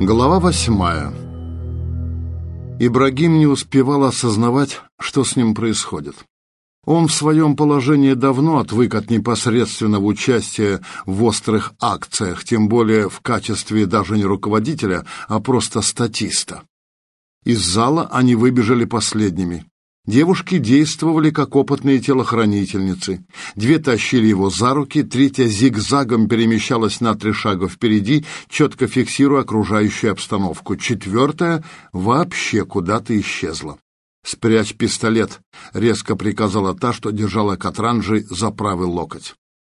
Глава восьмая. Ибрагим не успевал осознавать, что с ним происходит. Он в своем положении давно отвык от непосредственного участия в острых акциях, тем более в качестве даже не руководителя, а просто статиста. Из зала они выбежали последними. Девушки действовали как опытные телохранительницы. Две тащили его за руки, третья зигзагом перемещалась на три шага впереди, четко фиксируя окружающую обстановку. Четвертая вообще куда-то исчезла. «Спрячь пистолет», — резко приказала та, что держала Катранжи за правый локоть.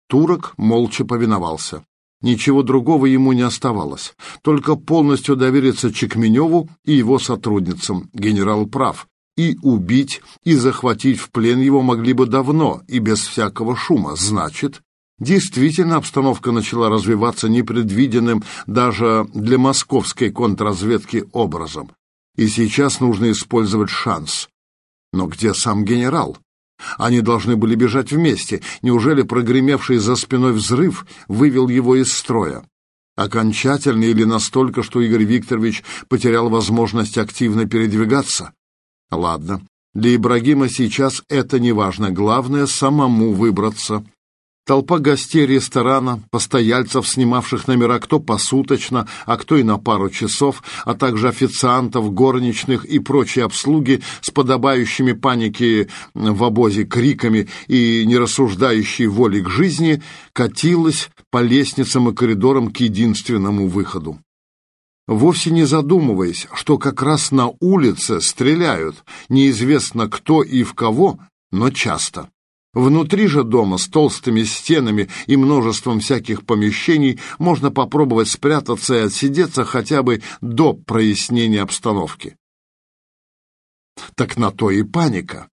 Турок молча повиновался. Ничего другого ему не оставалось, только полностью довериться Чекменеву и его сотрудницам. Генерал прав. И убить, и захватить в плен его могли бы давно и без всякого шума. Значит, действительно обстановка начала развиваться непредвиденным даже для московской контрразведки образом. И сейчас нужно использовать шанс. Но где сам генерал? Они должны были бежать вместе. Неужели прогремевший за спиной взрыв вывел его из строя? Окончательно или настолько, что Игорь Викторович потерял возможность активно передвигаться? Ладно, для Ибрагима сейчас это не важно, главное самому выбраться. Толпа гостей ресторана, постояльцев, снимавших номера кто посуточно, а кто и на пару часов, а также официантов, горничных и прочей обслуги с подобающими панике в обозе криками и нерассуждающей воли к жизни, катилась по лестницам и коридорам к единственному выходу вовсе не задумываясь, что как раз на улице стреляют, неизвестно кто и в кого, но часто. Внутри же дома с толстыми стенами и множеством всяких помещений можно попробовать спрятаться и отсидеться хотя бы до прояснения обстановки. Так на то и паника.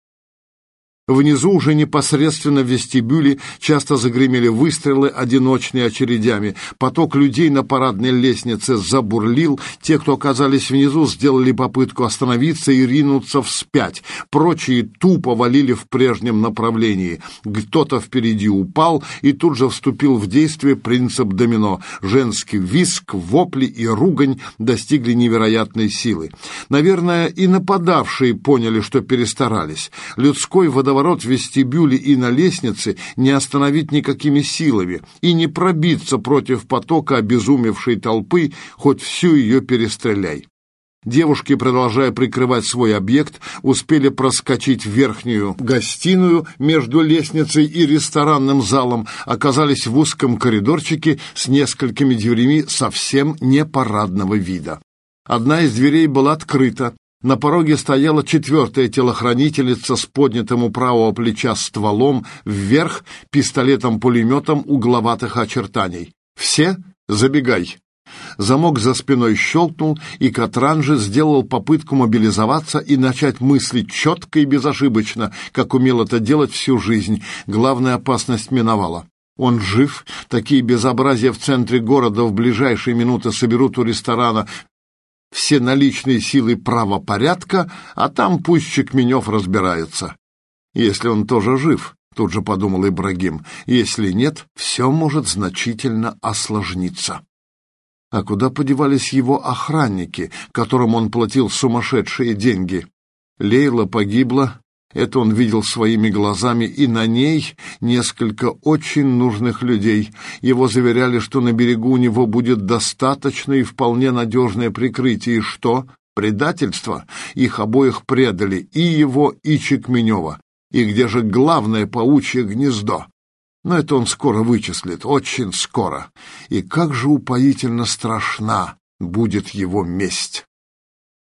Внизу уже непосредственно в вестибюле часто загремели выстрелы одиночными очередями. Поток людей на парадной лестнице забурлил. Те, кто оказались внизу, сделали попытку остановиться и ринуться вспять. Прочие тупо валили в прежнем направлении. Кто-то впереди упал, и тут же вступил в действие принцип домино. Женский виск, вопли и ругань достигли невероятной силы. Наверное, и нападавшие поняли, что перестарались. Людской водоворот водоворот в вестибюле и на лестнице не остановить никакими силами и не пробиться против потока обезумевшей толпы, хоть всю ее перестреляй. Девушки, продолжая прикрывать свой объект, успели проскочить в верхнюю гостиную между лестницей и ресторанным залом, оказались в узком коридорчике с несколькими дверями совсем не парадного вида. Одна из дверей была открыта, на пороге стояла четвертая телохранительница с поднятым у правого плеча стволом вверх пистолетом-пулеметом угловатых очертаний. «Все? Забегай!» Замок за спиной щелкнул, и Катранжи сделал попытку мобилизоваться и начать мыслить четко и безошибочно, как умел это делать всю жизнь. Главная опасность миновала. Он жив, такие безобразия в центре города в ближайшие минуты соберут у ресторана все наличные силы правопорядка, а там пусть Чекменев разбирается. Если он тоже жив, тут же подумал Ибрагим, если нет, все может значительно осложниться. А куда подевались его охранники, которым он платил сумасшедшие деньги? Лейла погибла, это он видел своими глазами, и на ней несколько очень нужных людей. Его заверяли, что на берегу у него будет достаточно и вполне надежное прикрытие. И что? Предательство? Их обоих предали, и его, и Чекменева. И где же главное паучье гнездо? Но это он скоро вычислит, очень скоро. И как же упоительно страшна будет его месть.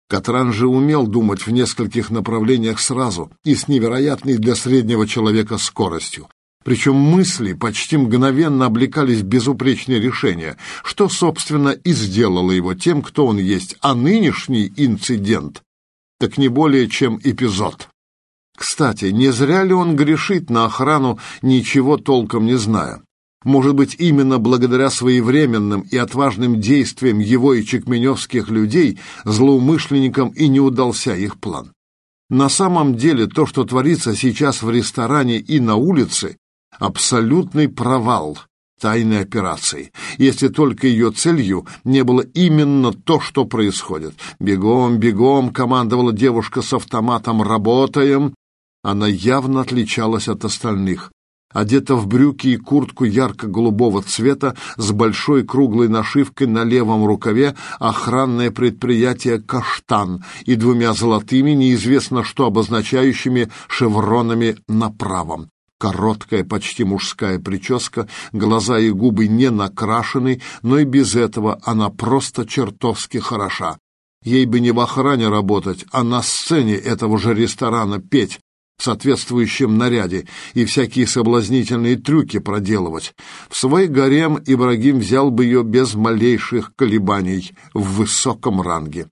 Катран же умел думать в нескольких направлениях сразу и с невероятной для среднего человека скоростью. Причем мысли почти мгновенно облекались в безупречные решения, что, собственно, и сделало его тем, кто он есть, а нынешний инцидент так не более чем эпизод. Кстати, не зря ли он грешит на охрану, ничего толком не зная? Может быть, именно благодаря своевременным и отважным действиям его и чекменевских людей злоумышленникам и не удался их план. На самом деле то, что творится сейчас в ресторане и на улице, абсолютный провал, тайной операции, если только ее целью не было именно то, что происходит. «Бегом, бегом!» — командовала девушка с автоматом. «Работаем!» Она явно отличалась от остальных. Одета в брюки и куртку ярко-голубого цвета с большой круглой нашивкой на левом рукаве охранное предприятие «Каштан» и двумя золотыми, неизвестно что обозначающими шевронами на правом. Короткая, почти мужская прическа, глаза и губы не накрашены, но и без этого она просто чертовски хороша. Ей бы не в охране работать, а на сцене этого же ресторана петь в соответствующем наряде и всякие соблазнительные трюки проделывать. В свой гарем Ибрагим взял бы ее без малейших колебаний в высоком ранге.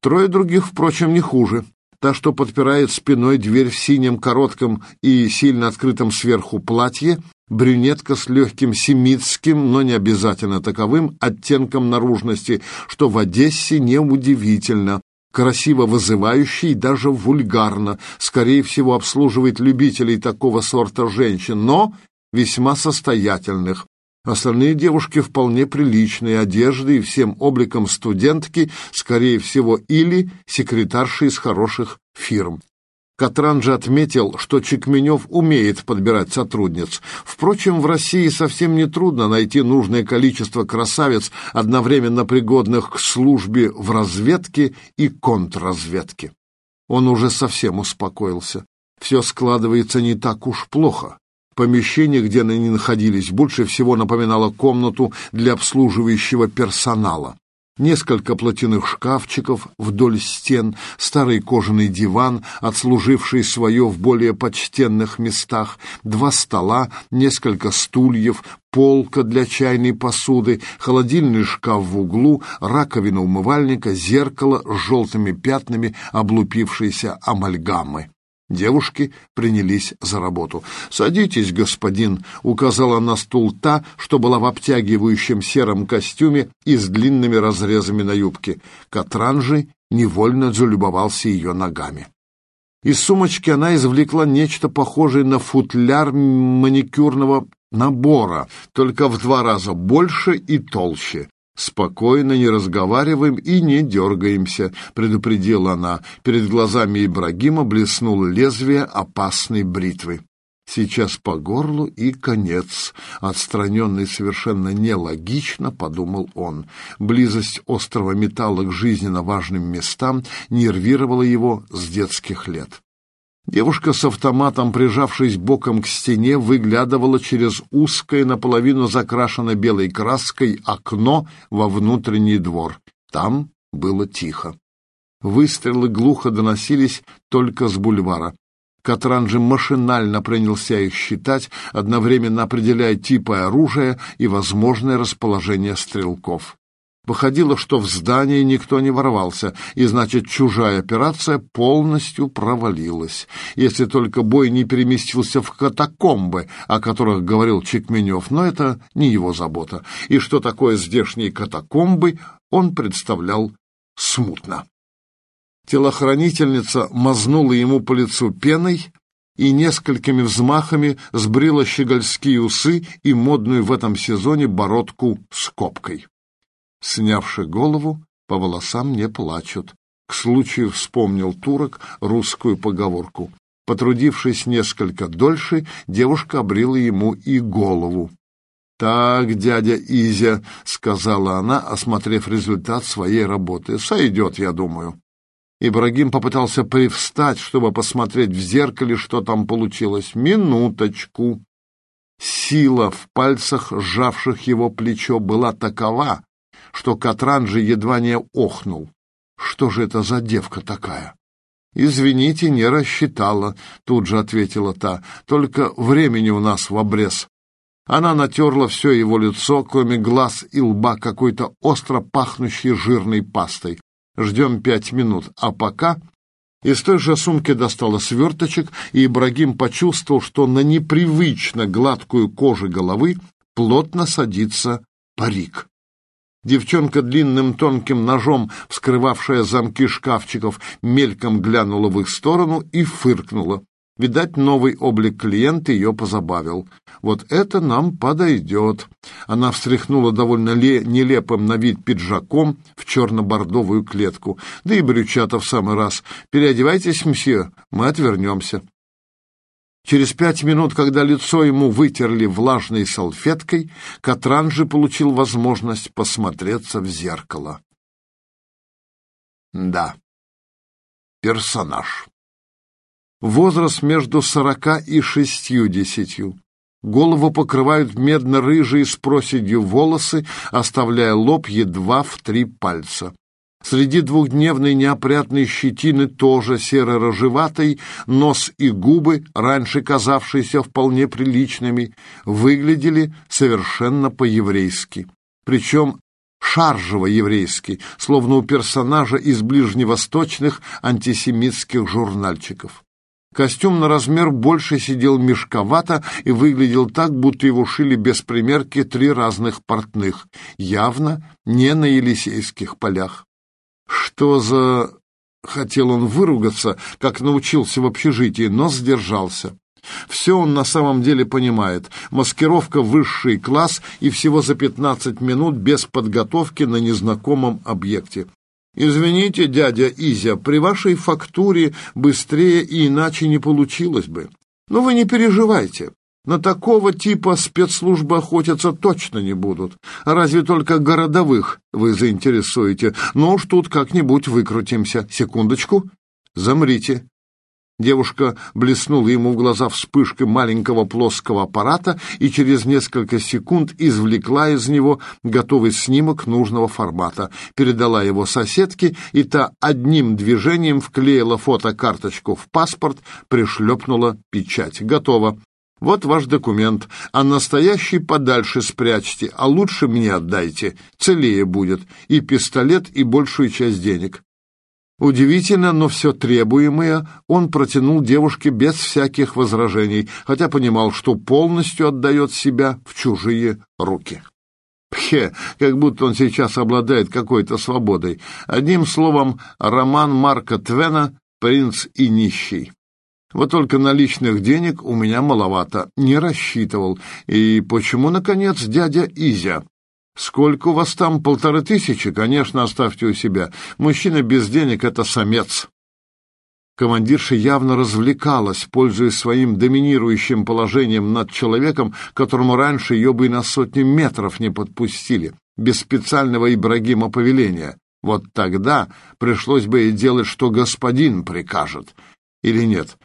Трое других, впрочем, не хуже та, что подпирает спиной дверь в синем коротком и сильно открытом сверху платье, брюнетка с легким семитским, но не обязательно таковым, оттенком наружности, что в Одессе неудивительно, красиво вызывающе даже вульгарно, скорее всего, обслуживает любителей такого сорта женщин, но весьма состоятельных, Остальные девушки вполне приличной одежды и всем обликом студентки, скорее всего, или секретарши из хороших фирм. Катран же отметил, что Чекменев умеет подбирать сотрудниц. Впрочем, в России совсем не трудно найти нужное количество красавиц, одновременно пригодных к службе в разведке и контрразведке. Он уже совсем успокоился. Все складывается не так уж плохо. Помещение, где они находились, больше всего напоминало комнату для обслуживающего персонала. Несколько платяных шкафчиков вдоль стен, старый кожаный диван, отслуживший свое в более почтенных местах, два стола, несколько стульев, полка для чайной посуды, холодильный шкаф в углу, раковина умывальника, зеркало с желтыми пятнами облупившейся амальгамы. Девушки принялись за работу. «Садитесь, господин», — указала на стул та, что была в обтягивающем сером костюме и с длинными разрезами на юбке. Катран же невольно залюбовался ее ногами. Из сумочки она извлекла нечто похожее на футляр маникюрного набора, только в два раза больше и толще. «Спокойно, не разговариваем и не дергаемся», — предупредила она. Перед глазами Ибрагима блеснуло лезвие опасной бритвы. «Сейчас по горлу и конец», — отстраненный совершенно нелогично, подумал он. Близость острого металла к жизненно важным местам нервировала его с детских лет. Девушка с автоматом, прижавшись боком к стене, выглядывала через узкое, наполовину закрашенное белой краской окно во внутренний двор. Там было тихо. Выстрелы глухо доносились только с бульвара. Катран же машинально принялся их считать, одновременно определяя типы оружия и возможное расположение стрелков. Выходило, что в здании никто не ворвался, и значит, чужая операция полностью провалилась. Если только бой не переместился в катакомбы, о которых говорил Чекменев, но это не его забота. И что такое здешние катакомбы, он представлял смутно. Телохранительница мазнула ему по лицу пеной и несколькими взмахами сбрила щегольские усы и модную в этом сезоне бородку с копкой. Снявши голову, по волосам не плачут. К случаю вспомнил турок русскую поговорку. Потрудившись несколько дольше, девушка обрила ему и голову. «Так, дядя Изя», — сказала она, осмотрев результат своей работы, — «сойдет, я думаю». Ибрагим попытался привстать, чтобы посмотреть в зеркале, что там получилось. «Минуточку». Сила в пальцах, сжавших его плечо, была такова, что Катран же едва не охнул. Что же это за девка такая? «Извините, не рассчитала», — тут же ответила та. «Только времени у нас в обрез». Она натерла все его лицо, кроме глаз и лба, какой-то остро пахнущей жирной пастой. «Ждем пять минут, а пока...» Из той же сумки достала сверточек, и Ибрагим почувствовал, что на непривычно гладкую кожу головы плотно садится парик. Девчонка длинным тонким ножом, вскрывавшая замки шкафчиков, мельком глянула в их сторону и фыркнула. Видать, новый облик клиента ее позабавил. Вот это нам подойдет. Она встряхнула довольно нелепым на вид пиджаком в черно-бордовую клетку. Да и брючата в самый раз. Переодевайтесь, мсье, мы отвернемся. Через пять минут, когда лицо ему вытерли влажной салфеткой, Катранжи получил возможность посмотреться в зеркало. Да, персонаж. Возраст между сорока и шестьюдесятью. Голову покрывают медно-рыжие с проседью волосы, оставляя лоб едва в три пальца. Среди двухдневной неопрятной щетины тоже серо-рыжеватой, нос и губы, раньше казавшиеся вполне приличными, выглядели совершенно по-еврейски. Причем шаржево-еврейски, словно у персонажа из ближневосточных антисемитских журнальчиков. Костюм на размер больше сидел мешковато и выглядел так, будто его шили без примерки три разных портных, явно не на Елисейских полях. Что за... Хотел он выругаться, как научился в общежитии, но сдержался. Все он на самом деле понимает. Маскировка высший класс и всего за 15 минут без подготовки на незнакомом объекте. Извините, дядя Изя, при вашей фактуре быстрее и иначе не получилось бы. Но вы не переживайте. На такого типа спецслужбы охотиться точно не будут. Разве только городовых вы заинтересуете. Но уж тут как-нибудь выкрутимся. Секундочку. Замрите. Девушка блеснула ему в глаза вспышкой маленького плоского аппарата и через несколько секунд извлекла из него готовый снимок нужного формата, передала его соседке, и та одним движением вклеила фотокарточку в паспорт, пришлепнула печать. Готово. Вот ваш документ, а настоящий подальше спрячьте, а лучше мне отдайте, целее будет, и пистолет, и большую часть денег. Удивительно, но все требуемое он протянул девушке без всяких возражений, хотя понимал, что полностью отдает себя в чужие руки. Пхе, как будто он сейчас обладает какой-то свободой. Одним словом, роман Марка Твена «Принц и нищий». Вот только наличных денег у меня маловато, не рассчитывал. И почему, наконец, дядя Изя? Сколько у вас там? Полторы тысячи? Конечно, оставьте у себя. Мужчина без денег — это самец. Командирша явно развлекалась, пользуясь своим доминирующим положением над человеком, которому раньше ее бы и на сотни метров не подпустили, без специального Ибрагима повеления. Вот тогда пришлось бы и делать, что господин прикажет. Или нет?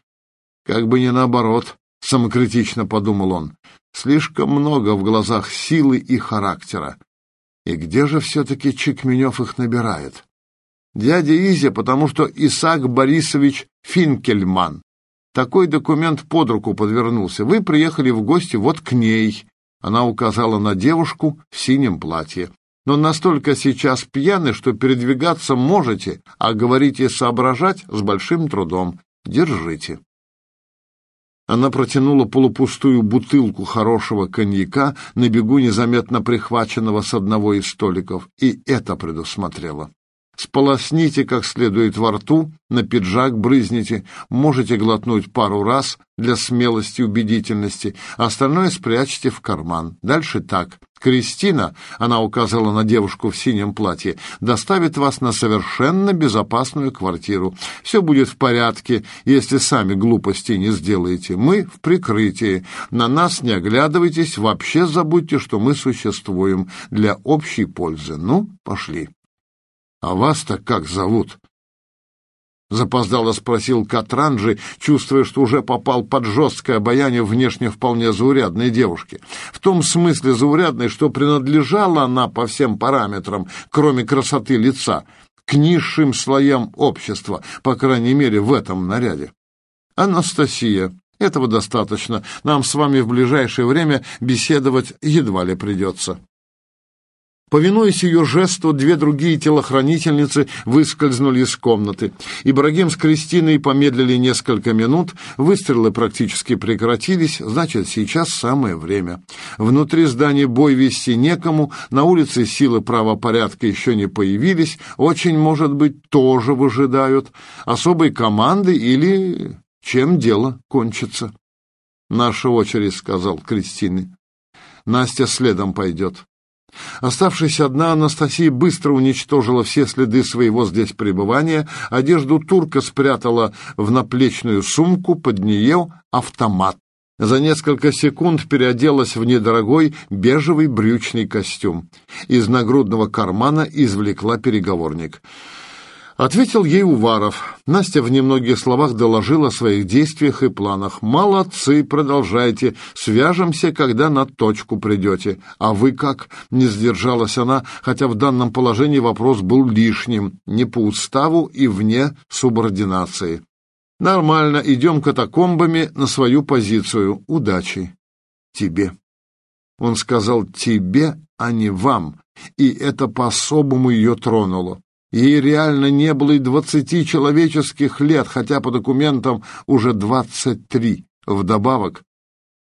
Как бы не наоборот, самокритично подумал он. Слишком много в глазах силы и характера. И где же все-таки Чекменев их набирает? Дядя Изя, потому что Исаак Борисович Финкельман. Такой документ под руку подвернулся. Вы приехали в гости вот к ней. Она указала на девушку в синем платье. Но настолько сейчас пьяны, что передвигаться можете, а говорить и соображать с большим трудом. Держите. Она протянула полупустую бутылку хорошего коньяка, на бегу незаметно прихваченного с одного из столиков, и это предусмотрела. Сполосните как следует во рту, на пиджак брызните, можете глотнуть пару раз для смелости и убедительности, а остальное спрячьте в карман. Дальше так. Кристина, она указала на девушку в синем платье, доставит вас на совершенно безопасную квартиру. Все будет в порядке, если сами глупости не сделаете. Мы в прикрытии. На нас не оглядывайтесь, вообще забудьте, что мы существуем для общей пользы. Ну, пошли. «А вас-то как зовут?» Запоздало спросил Катранджи, чувствуя, что уже попал под жесткое обаяние внешне вполне заурядной девушки. В том смысле заурядной, что принадлежала она по всем параметрам, кроме красоты лица, к низшим слоям общества, по крайней мере, в этом наряде. «Анастасия, этого достаточно. Нам с вами в ближайшее время беседовать едва ли придется». Повинуясь ее жесту, две другие телохранительницы выскользнули из комнаты. Ибрагим с Кристиной помедлили несколько минут, выстрелы практически прекратились, значит, сейчас самое время. Внутри здания бой вести некому, на улице силы правопорядка еще не появились, очень, может быть, тоже выжидают особой команды или чем дело кончится. «Наша очередь», — сказал Кристине. «Настя следом пойдет». Оставшись одна, Анастасия быстро уничтожила все следы своего здесь пребывания, одежду турка спрятала в наплечную сумку, под нее автомат. За несколько секунд переоделась в недорогой бежевый брючный костюм. Из нагрудного кармана извлекла переговорник. Ответил ей Уваров. Настя в немногих словах доложила о своих действиях и планах. «Молодцы, продолжайте. Свяжемся, когда на точку придете. А вы как?» — не сдержалась она, хотя в данном положении вопрос был лишним, не по уставу и вне субординации. «Нормально, идем катакомбами на свою позицию. Удачи. Тебе». Он сказал «тебе», а не «вам», и это по-особому ее тронуло. Ей реально не было и двадцати человеческих лет, хотя по документам уже двадцать три. Вдобавок,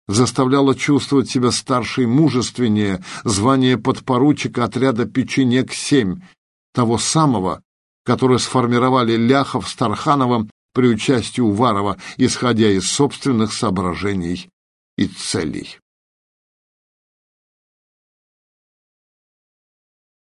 заставляла чувствовать себя старше и мужественнее звание подпоручика отряда «Печенек-7», того самого, который сформировали Ляхов с Тархановым при участии Уварова, исходя из собственных соображений и целей.